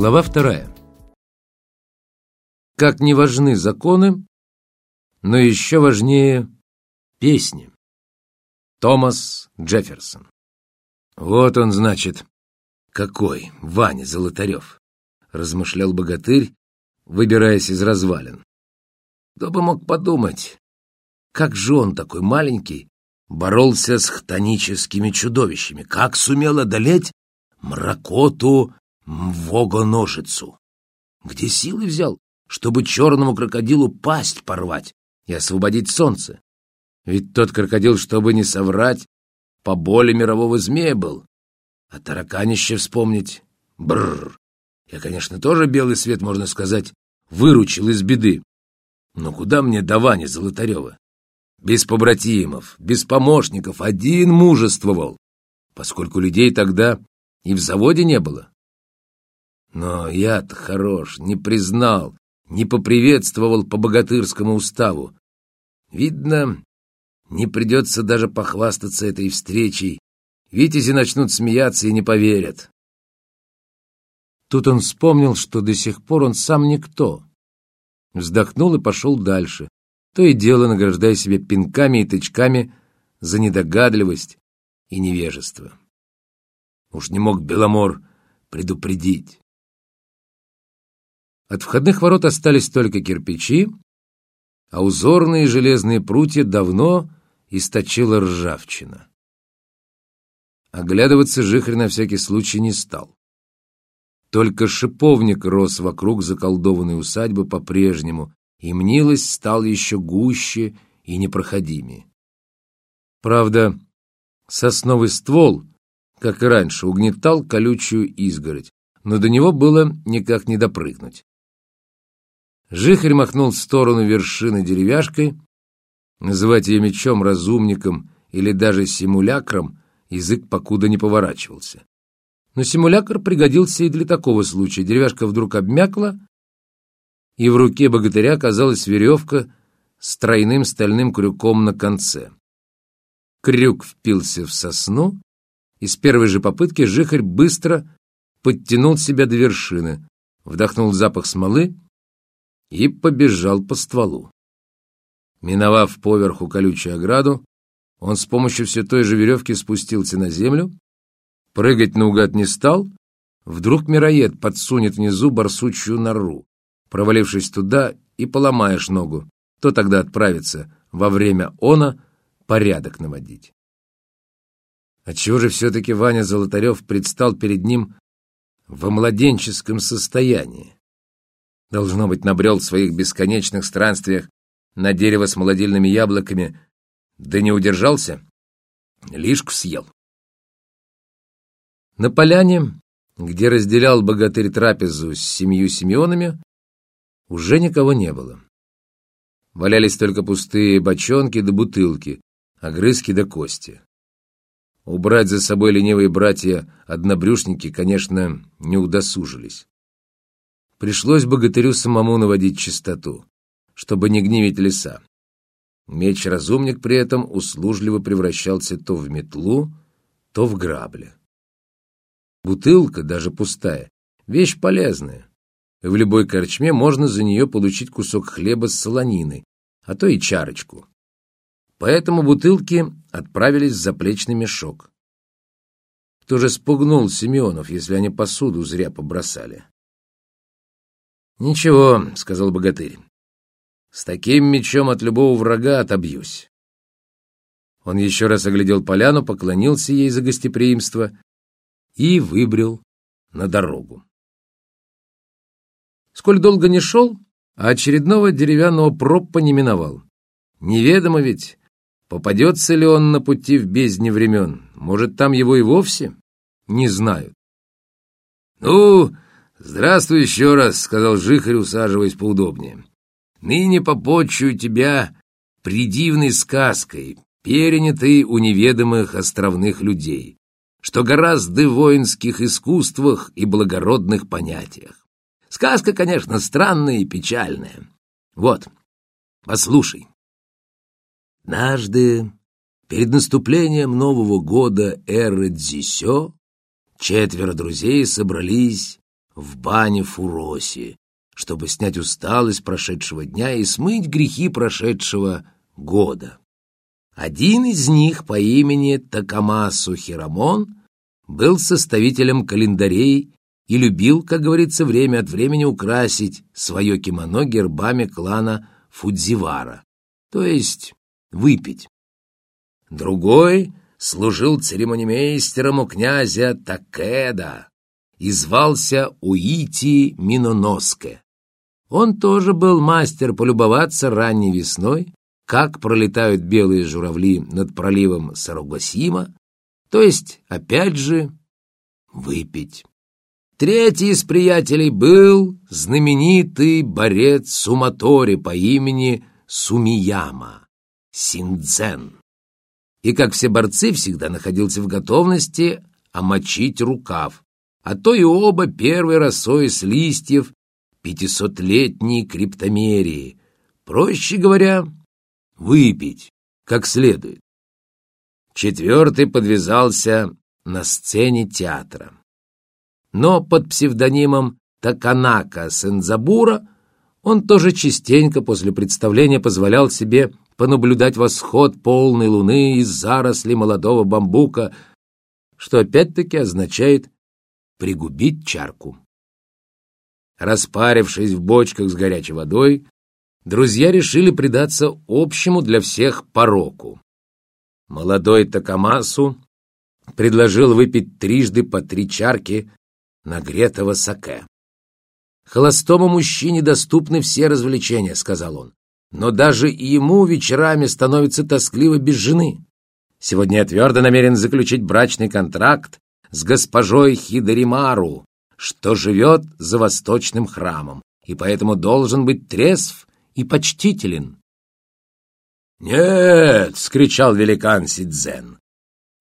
Глава вторая. Как не важны законы, но еще важнее песни. Томас Джефферсон. Вот он, значит, какой, Ваня Золотарев, размышлял богатырь, выбираясь из развалин. Кто бы мог подумать, как же он такой маленький боролся с хтоническими чудовищами, как сумел одолеть мракоту Мвогоножицу. Где силы взял, чтобы черному крокодилу пасть порвать и освободить солнце? Ведь тот крокодил, чтобы не соврать, по боли мирового змея был. А тараканище вспомнить. Бррр. Я, конечно, тоже белый свет, можно сказать, выручил из беды. Но куда мне до Вани Золотарева? Без побратимов, без помощников, один мужествовал, поскольку людей тогда и в заводе не было. Но я-то хорош, не признал, не поприветствовал по богатырскому уставу. Видно, не придется даже похвастаться этой встречей. Витязи начнут смеяться и не поверят. Тут он вспомнил, что до сих пор он сам никто. Вздохнул и пошел дальше, то и дело награждая себя пинками и тычками за недогадливость и невежество. Уж не мог Беломор предупредить. От входных ворот остались только кирпичи, а узорные железные прутья давно источила ржавчина. Оглядываться Жихарь на всякий случай не стал. Только шиповник рос вокруг заколдованной усадьбы по-прежнему, и мнилость стал еще гуще и непроходимее. Правда, сосновый ствол, как и раньше, угнетал колючую изгородь, но до него было никак не допрыгнуть. Жихарь махнул в сторону вершины деревяшкой. Называть ее мечом, разумником или даже симулякром язык покуда не поворачивался. Но симулякр пригодился и для такого случая. Деревяшка вдруг обмякла, и в руке богатыря оказалась веревка с тройным стальным крюком на конце. Крюк впился в сосну, и с первой же попытки жихарь быстро подтянул себя до вершины, вдохнул запах смолы и побежал по стволу. Миновав поверху колючую ограду, он с помощью все той же веревки спустился на землю, прыгать наугад не стал, вдруг мироед подсунет внизу барсучью нору. Провалившись туда и поломаешь ногу, то тогда отправится во время она порядок наводить. Отчего же все-таки Ваня Золотарев предстал перед ним во младенческом состоянии? Должно быть, набрел в своих бесконечных странствиях на дерево с молодильными яблоками, да не удержался, лишку съел. На поляне, где разделял богатырь трапезу с семью Симеонами, уже никого не было. Валялись только пустые бочонки да бутылки, огрызки да кости. Убрать за собой ленивые братья-однобрюшники, конечно, не удосужились. Пришлось богатырю самому наводить чистоту, чтобы не гневить леса. Меч-разумник при этом услужливо превращался то в метлу, то в грабли. Бутылка, даже пустая, вещь полезная. В любой корчме можно за нее получить кусок хлеба с солониной, а то и чарочку. Поэтому бутылки отправились в заплечный мешок. Кто же спугнул Семенов, если они посуду зря побросали? «Ничего», — сказал богатырь, — «с таким мечом от любого врага отобьюсь». Он еще раз оглядел поляну, поклонился ей за гостеприимство и выбрел на дорогу. Сколь долго не шел, а очередного деревянного проппа не миновал. Неведомо ведь, попадется ли он на пути в бездне времен. Может, там его и вовсе не знают. «Ну, «Здравствуй еще раз», — сказал Жихарь, усаживаясь поудобнее. «Ныне попотчую тебя придивной сказкой, перенятой у неведомых островных людей, что гораздо в воинских искусствах и благородных понятиях. Сказка, конечно, странная и печальная. Вот, послушай. Однажды, перед наступлением Нового года эры Дзисё, четверо друзей собрались в бане Фуроси, чтобы снять усталость прошедшего дня и смыть грехи прошедшего года. Один из них по имени Такамасу Хирамон был составителем календарей и любил, как говорится, время от времени украсить свое кимоно гербами клана Фудзивара, то есть выпить. Другой служил церемонимейстером у князя Такеда и звался Уити Миноноске. Он тоже был мастер полюбоваться ранней весной, как пролетают белые журавли над проливом Сарогасима, то есть, опять же, выпить. Третий из приятелей был знаменитый борец Суматори по имени Сумияма, Синдзен. И, как все борцы, всегда находился в готовности омочить рукав, а то и оба первой росой с листьев пятисотлетней криптомерии, проще говоря, выпить как следует. Четвертый подвязался на сцене театра. Но под псевдонимом Таканака Сензабура он тоже частенько после представления позволял себе понаблюдать восход полной луны из зарослей молодого бамбука, что опять-таки означает пригубить чарку. Распарившись в бочках с горячей водой, друзья решили предаться общему для всех пороку. Молодой Такамасу предложил выпить трижды по три чарки нагретого саке. «Холостому мужчине доступны все развлечения», — сказал он. «Но даже и ему вечерами становится тоскливо без жены. Сегодня я твердо намерен заключить брачный контракт с госпожой Хидаримару, что живет за восточным храмом, и поэтому должен быть трезв и почтителен». «Нет!» — скричал великан Сидзен.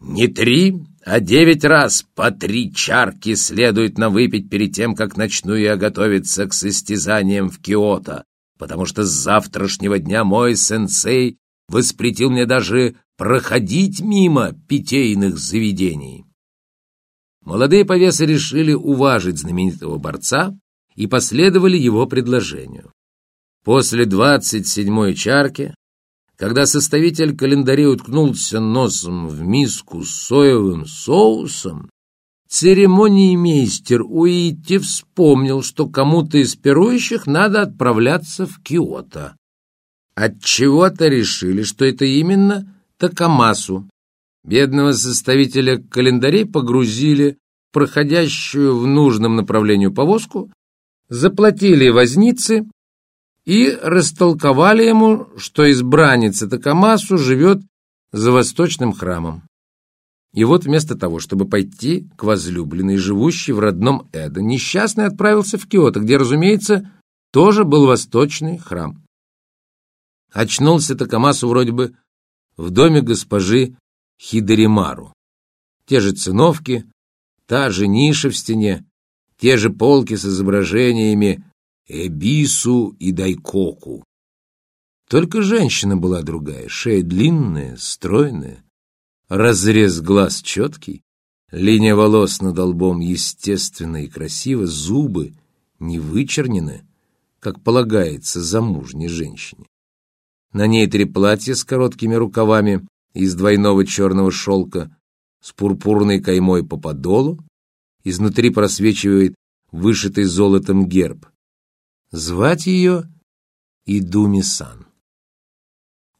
«Не три, а девять раз по три чарки следует на выпить перед тем, как начну я готовиться к состязаниям в Киото, потому что с завтрашнего дня мой сенсей воспретил мне даже проходить мимо питейных заведений. Молодые повесы решили уважить знаменитого борца и последовали его предложению. После двадцать седьмой чарки когда составитель календарей уткнулся носом в миску с соевым соусом, церемониймейстер Уити вспомнил, что кому-то из пирующих надо отправляться в Киото. Отчего-то решили, что это именно Такамасу. Бедного составителя календарей погрузили в проходящую в нужном направлении повозку, заплатили возницы и растолковали ему, что избранница Такамасу живет за восточным храмом. И вот вместо того, чтобы пойти к возлюбленной, живущей в родном Эдо, несчастный отправился в Киото, где, разумеется, тоже был восточный храм. Очнулся Такамасу вроде бы в доме госпожи Хидаримару. Те же циновки, та же ниша в стене, те же полки с изображениями Эбису и Дайкоку. Только женщина была другая, шея длинная, стройная, разрез глаз четкий, линия волос над лбом естественная и красиво, зубы не вычернены, как полагается замужней женщине. На ней три платья с короткими рукавами из двойного черного шелка, с пурпурной каймой по подолу, изнутри просвечивает вышитый золотом герб. Звать ее Идуми-сан.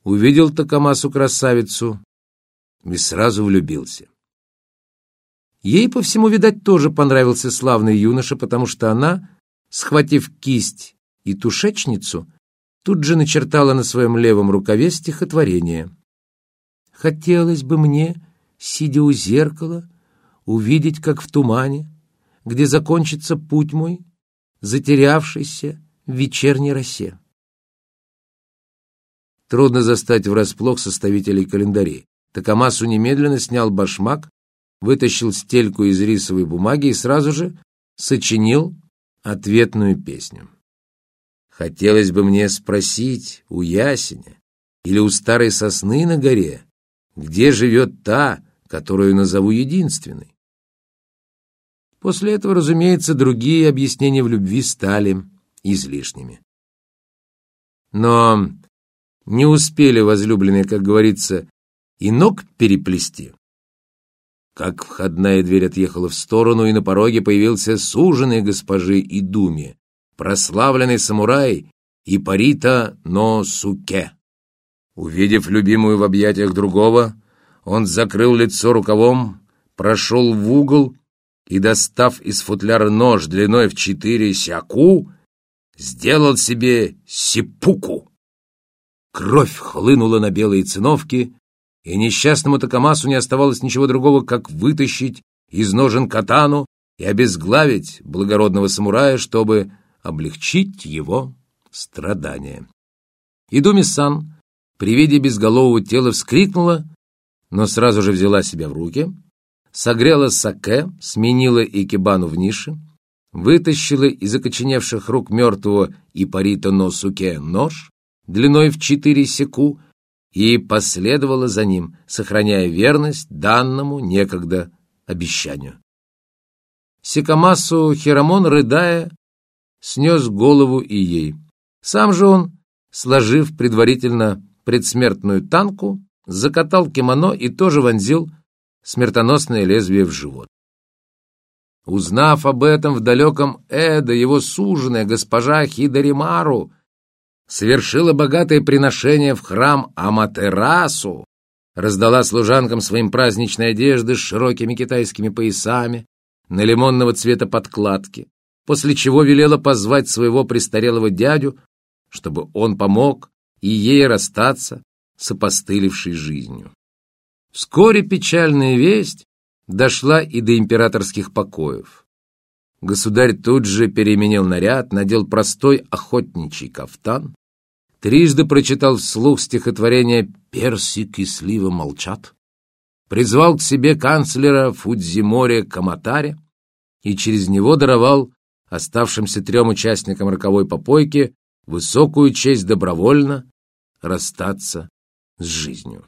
Увидел Такамасу красавицу и сразу влюбился. Ей, по всему, видать, тоже понравился славный юноша, потому что она, схватив кисть и тушечницу, тут же начертала на своем левом рукаве стихотворение. «Хотелось бы мне, сидя у зеркала, увидеть, как в тумане, где закончится путь мой, затерявшийся в вечерней росе. Трудно застать врасплох составителей календарей. Такамасу немедленно снял башмак, вытащил стельку из рисовой бумаги и сразу же сочинил ответную песню. Хотелось бы мне спросить у ясеня или у старой сосны на горе, где живет та, которую назову единственной. После этого, разумеется, другие объяснения в любви стали излишними. Но не успели возлюбленные, как говорится, и ног переплести. Как входная дверь отъехала в сторону, и на пороге появился суженый госпожи Идуми, прославленный самурай Ипарита Носуке. Увидев любимую в объятиях другого, он закрыл лицо рукавом, прошел в угол и, достав из футляра нож длиной в четыре сяку, сделал себе сипуку. Кровь хлынула на белые циновки, и несчастному Такамасу не оставалось ничего другого, как вытащить из ножен катану и обезглавить благородного самурая, чтобы облегчить его страдания. Идуми-сан при виде безголового тела вскрикнула, но сразу же взяла себя в руки — согрела саке, сменила икебану в нише, вытащила из окоченевших рук мертвого Ипарита Носуке нож длиной в четыре секу и последовала за ним, сохраняя верность данному некогда обещанию. Сикамасу Хирамон, рыдая, снес голову и ей. Сам же он, сложив предварительно предсмертную танку, закатал кимоно и тоже вонзил смертоносное лезвие в живот. Узнав об этом в далеком Эдо, его суженая госпожа Хидаримару совершила богатое приношение в храм Аматерасу, раздала служанкам своим праздничные одежды с широкими китайскими поясами на лимонного цвета подкладки, после чего велела позвать своего престарелого дядю, чтобы он помог и ей расстаться с опостылевшей жизнью. Вскоре печальная весть дошла и до императорских покоев. Государь тут же переменил наряд, надел простой охотничий кафтан, трижды прочитал вслух стихотворение «Персик и слива молчат», призвал к себе канцлера Фудзимори Каматаре и через него даровал оставшимся трем участникам роковой попойки высокую честь добровольно расстаться с жизнью.